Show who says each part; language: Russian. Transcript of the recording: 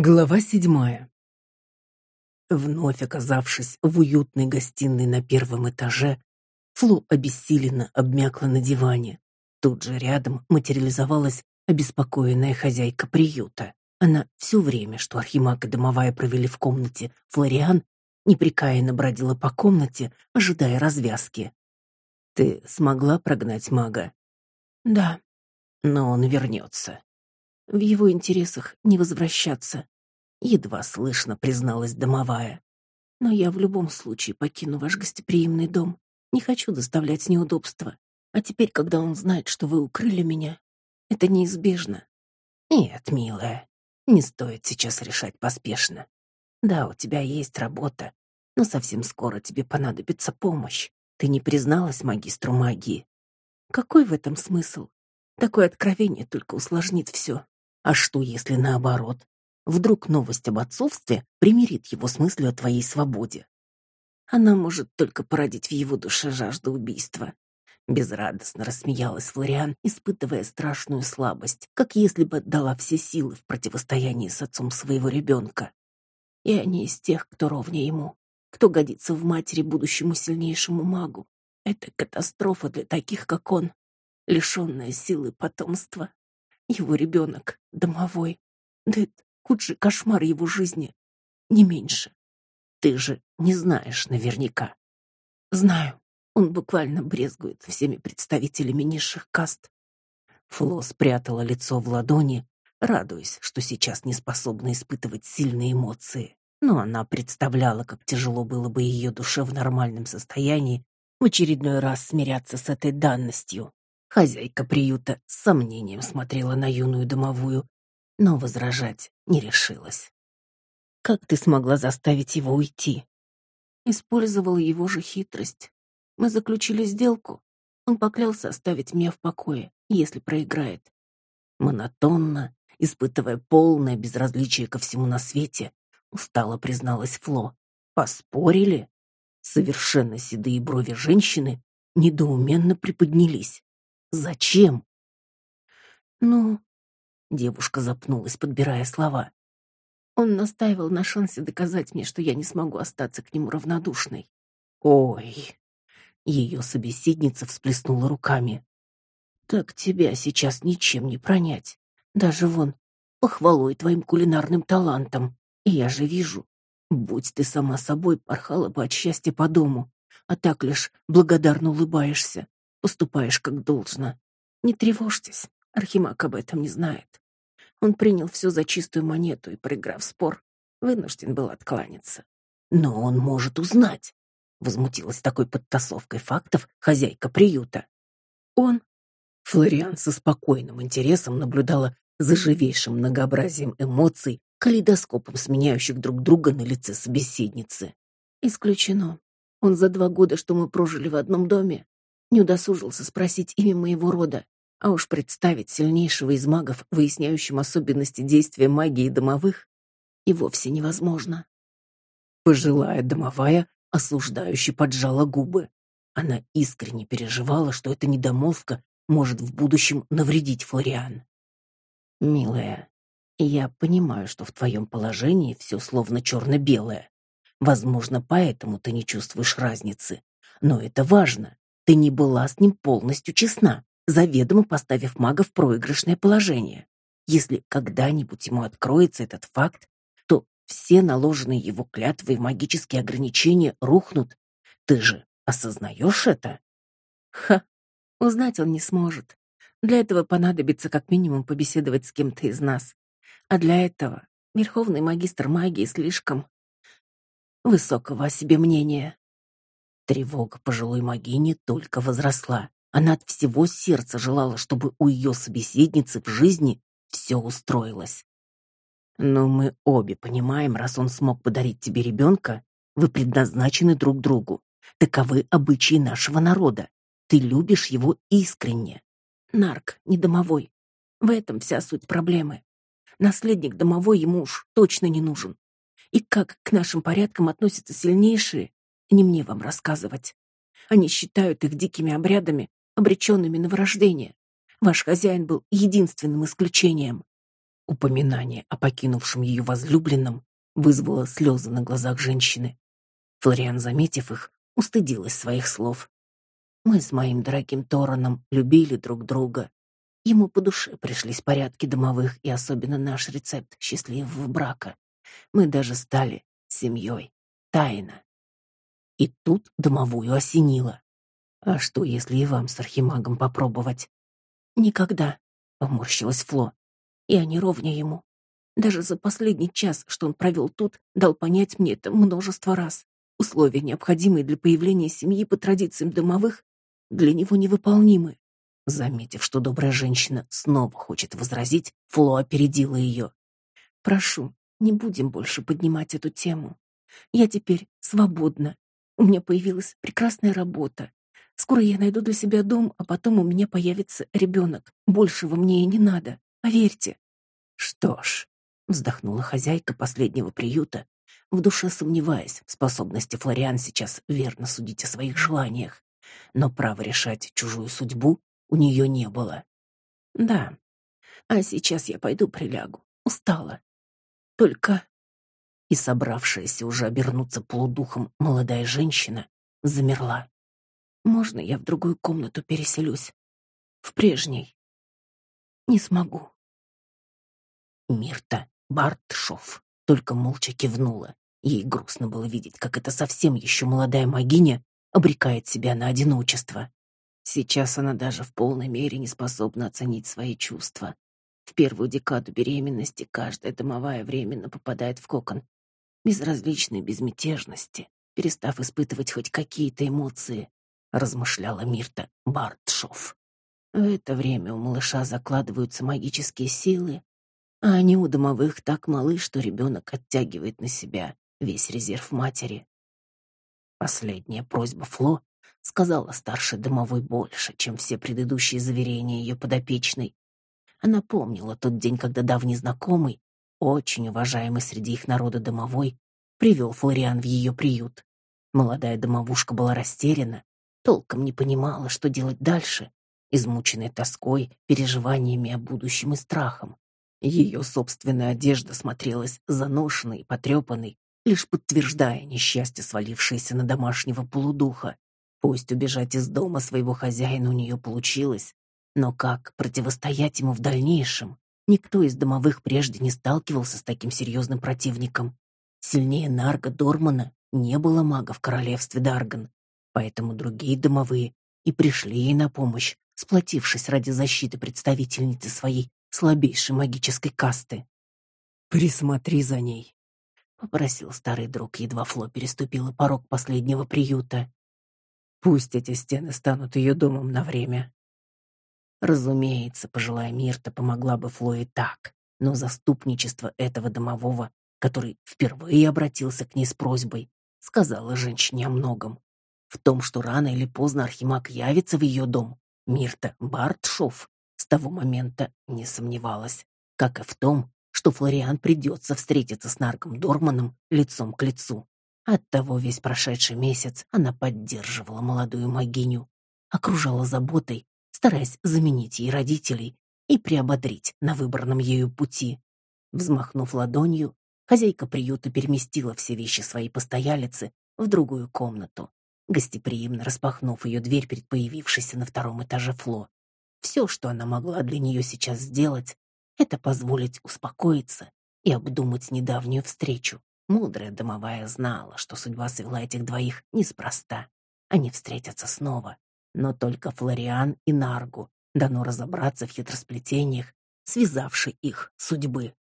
Speaker 1: Глава седьмая. Вновь оказавшись в уютной гостиной на первом этаже, Фло обессиленно обмякла на диване. Тут же рядом материализовалась обеспокоенная хозяйка приюта. Она все время, что Архимаг и домовая провели в комнате Флориан, непрекаянно бродила по комнате, ожидая развязки. «Ты смогла прогнать мага?»
Speaker 2: «Да».
Speaker 1: «Но он вернется.
Speaker 2: В его интересах не возвращаться,
Speaker 1: едва слышно призналась домовая.
Speaker 2: Но я в любом случае покину ваш гостеприимный дом. Не хочу доставлять неудобства. А теперь, когда он знает, что вы укрыли меня, это неизбежно.
Speaker 1: Нет, милая, не стоит сейчас решать поспешно. Да, у тебя есть работа, но совсем скоро тебе понадобится помощь. Ты не призналась магистру магии.
Speaker 2: Какой в этом смысл? Такое откровение только усложнит все.
Speaker 1: А что, если наоборот? Вдруг новость об отцовстве примирит его с мыслью о твоей свободе?
Speaker 2: Она может только породить в его душе жажду убийства.
Speaker 1: Безрадостно рассмеялась Флориан, испытывая страшную слабость, как если бы отдала все силы в противостоянии с отцом своего ребенка.
Speaker 2: Я не из тех, кто ровнее ему, кто годится в матери будущему сильнейшему магу. Это катастрофа для таких, как он, лишенная силы потомства. Его ребенок, домовой. Да это худший кошмар его жизни. Не меньше.
Speaker 1: Ты же не знаешь наверняка.
Speaker 2: Знаю. Он буквально брезгует всеми представителями низших каст.
Speaker 1: Фло спрятала лицо в ладони, радуясь, что сейчас не способна испытывать сильные эмоции. Но она представляла, как тяжело было бы ее душе в нормальном состоянии в очередной раз смиряться с этой данностью. Хозяйка приюта с сомнением смотрела на юную домовую, но возражать не решилась. Как ты смогла заставить его уйти?
Speaker 2: Использовала его же хитрость. Мы заключили сделку. Он поклялся оставить меня в покое, если проиграет.
Speaker 1: Монотонно, испытывая полное безразличие ко всему на свете, устало призналась Фло. Поспорили? Совершенно седые брови женщины недоуменно приподнялись. Зачем?
Speaker 2: Ну,
Speaker 1: девушка запнулась, подбирая слова.
Speaker 2: Он настаивал на шансе доказать мне, что я не смогу остаться к нему равнодушной.
Speaker 1: Ой. Ее собеседница всплеснула руками. Так тебя сейчас ничем не пронять. Даже вон похвалой твоим кулинарным талантом. И я же вижу, будь ты сама собой, порхала бы от счастья по дому, а так лишь благодарно улыбаешься поступаешь как должно.
Speaker 2: Не тревожьтесь, Архимаг об этом не знает. Он принял все за чистую монету и, проиграв спор, вынужден был откланяться.
Speaker 1: Но он может узнать. Возмутилась такой подтасовкой фактов хозяйка приюта.
Speaker 2: Он...
Speaker 1: Флориан со спокойным интересом наблюдала за живейшим многообразием эмоций, калейдоскопом сменяющих друг друга на лице собеседницы.
Speaker 2: Исключено. Он за два года, что мы прожили в одном доме, не удосужился спросить имя моего рода, а уж представить сильнейшего из магов, выясняющим особенности действия магии домовых, и вовсе невозможно.
Speaker 1: Пожилая домовая осуждающе поджала губы. Она искренне переживала, что эта недомолвка может в будущем навредить Флориан. «Милая, я понимаю, что в твоем положении все словно черно-белое. Возможно, поэтому ты не чувствуешь разницы. Но это важно. Ты не была с ним полностью честна, заведомо поставив мага в проигрышное положение. Если когда-нибудь ему откроется этот факт, то все наложенные его клятвы и магические ограничения рухнут. Ты же осознаешь это?
Speaker 2: Ха, узнать он не сможет. Для этого понадобится как минимум побеседовать с кем-то из нас. А для этого верховный магистр магии слишком высокого о себе мнения.
Speaker 1: Тревога пожилой магини только возросла. Она от всего сердца желала, чтобы у ее собеседницы в жизни все устроилось. Но мы обе понимаем, раз он смог подарить тебе ребенка, вы предназначены друг другу. Таковы обычаи нашего народа. Ты любишь его искренне.
Speaker 2: Нарк, не домовой. В этом вся суть проблемы. Наследник домовой ему уж точно не нужен. И как к нашим порядкам относятся сильнейшие, не мне вам рассказывать. Они считают их дикими обрядами, обреченными на вырождение. Ваш хозяин был единственным исключением.
Speaker 1: Упоминание о покинувшем ее возлюбленном вызвало слезы на глазах женщины. Флориан, заметив их, устыдилась своих слов. Мы с моим дорогим Тораном любили друг друга. Ему по душе пришлись порядки домовых и особенно наш рецепт счастливого брака. Мы даже стали семьей. Тайна. И тут домовую осенило. А что, если и вам с архимагом попробовать?
Speaker 2: Никогда, поморщилась Фло. Я не ровня ему. Даже за последний час, что он провел тут, дал понять мне это множество раз. Условия, необходимые для появления семьи по традициям домовых, для него невыполнимы.
Speaker 1: Заметив, что добрая женщина снова хочет возразить, Фло опередила ее.
Speaker 2: Прошу, не будем больше поднимать эту тему. Я теперь свободна. У меня появилась прекрасная работа. Скоро я найду для себя дом, а потом у меня появится ребенок. Большего мне и не надо. Поверьте.
Speaker 1: Что ж, вздохнула хозяйка последнего приюта, в душе сомневаясь в способности Флориан сейчас верно судить о своих желаниях, но права решать чужую судьбу у нее не было.
Speaker 2: Да. А сейчас я пойду прилягу. Устала. Только
Speaker 1: и собравшаяся уже обернуться полудухом молодая женщина замерла.
Speaker 2: Можно я в другую комнату переселюсь? В прежней? Не смогу.
Speaker 1: Мирта Бартшов только молча кивнула. Ей грустно было видеть, как эта совсем еще молодая магиня обрекает себя на одиночество. Сейчас она даже в полной мере не способна оценить свои чувства. В первую декаду беременности каждая домовая временно попадает в кокон безразличной безмятежности, перестав испытывать хоть какие-то эмоции, размышляла Мирта Бартшов. В это время у малыша закладываются магические силы, а они у домовых так малы, что ребенок оттягивает на себя весь резерв матери. Последняя просьба Фло сказала старший домовой больше, чем все предыдущие заверения ее подопечной. Она помнила тот день, когда давний знакомый, очень уважаемый среди их народа домовой, привел Флориан в ее приют. Молодая домовушка была растеряна, толком не понимала, что делать дальше, измученная тоской, переживаниями о будущем и страхом. Ее собственная одежда смотрелась заношенной и потрепанной, лишь подтверждая несчастье, свалившееся на домашнего полудуха. Пусть убежать из дома своего хозяина у нее получилось, но как противостоять ему в дальнейшем? Никто из домовых прежде не сталкивался с таким серьезным противником. Сильнее Нарга Дормана не было мага в королевстве Дарган, поэтому другие домовые и пришли ей на помощь, сплотившись ради защиты представительницы своей слабейшей магической касты. «Присмотри за ней», — попросил старый друг, едва Фло переступила порог последнего приюта. «Пусть эти стены станут ее домом на время. Разумеется, пожилая Мирта помогла бы Флое так, но заступничество этого домового, который впервые обратился к ней с просьбой, сказала женщине о многом. В том, что рано или поздно Архимаг явится в ее дом, Мирта Бартшов с того момента не сомневалась, как и в том, что Флориан придется встретиться с Нарком Дорманом лицом к лицу. Оттого весь прошедший месяц она поддерживала молодую магиню, окружала заботой стараясь заменить ей родителей и приободрить на выбранном ею пути. Взмахнув ладонью, хозяйка приюта переместила все вещи своей постоялицы в другую комнату, гостеприимно распахнув ее дверь перед появившейся на втором этаже Фло. Все, что она могла для нее сейчас сделать, это позволить успокоиться и обдумать недавнюю встречу. Мудрая домовая знала, что судьба свела этих двоих неспроста. Они встретятся снова, но только Флориан и Наргу дано разобраться в хитросплетениях, связавшей их судьбы.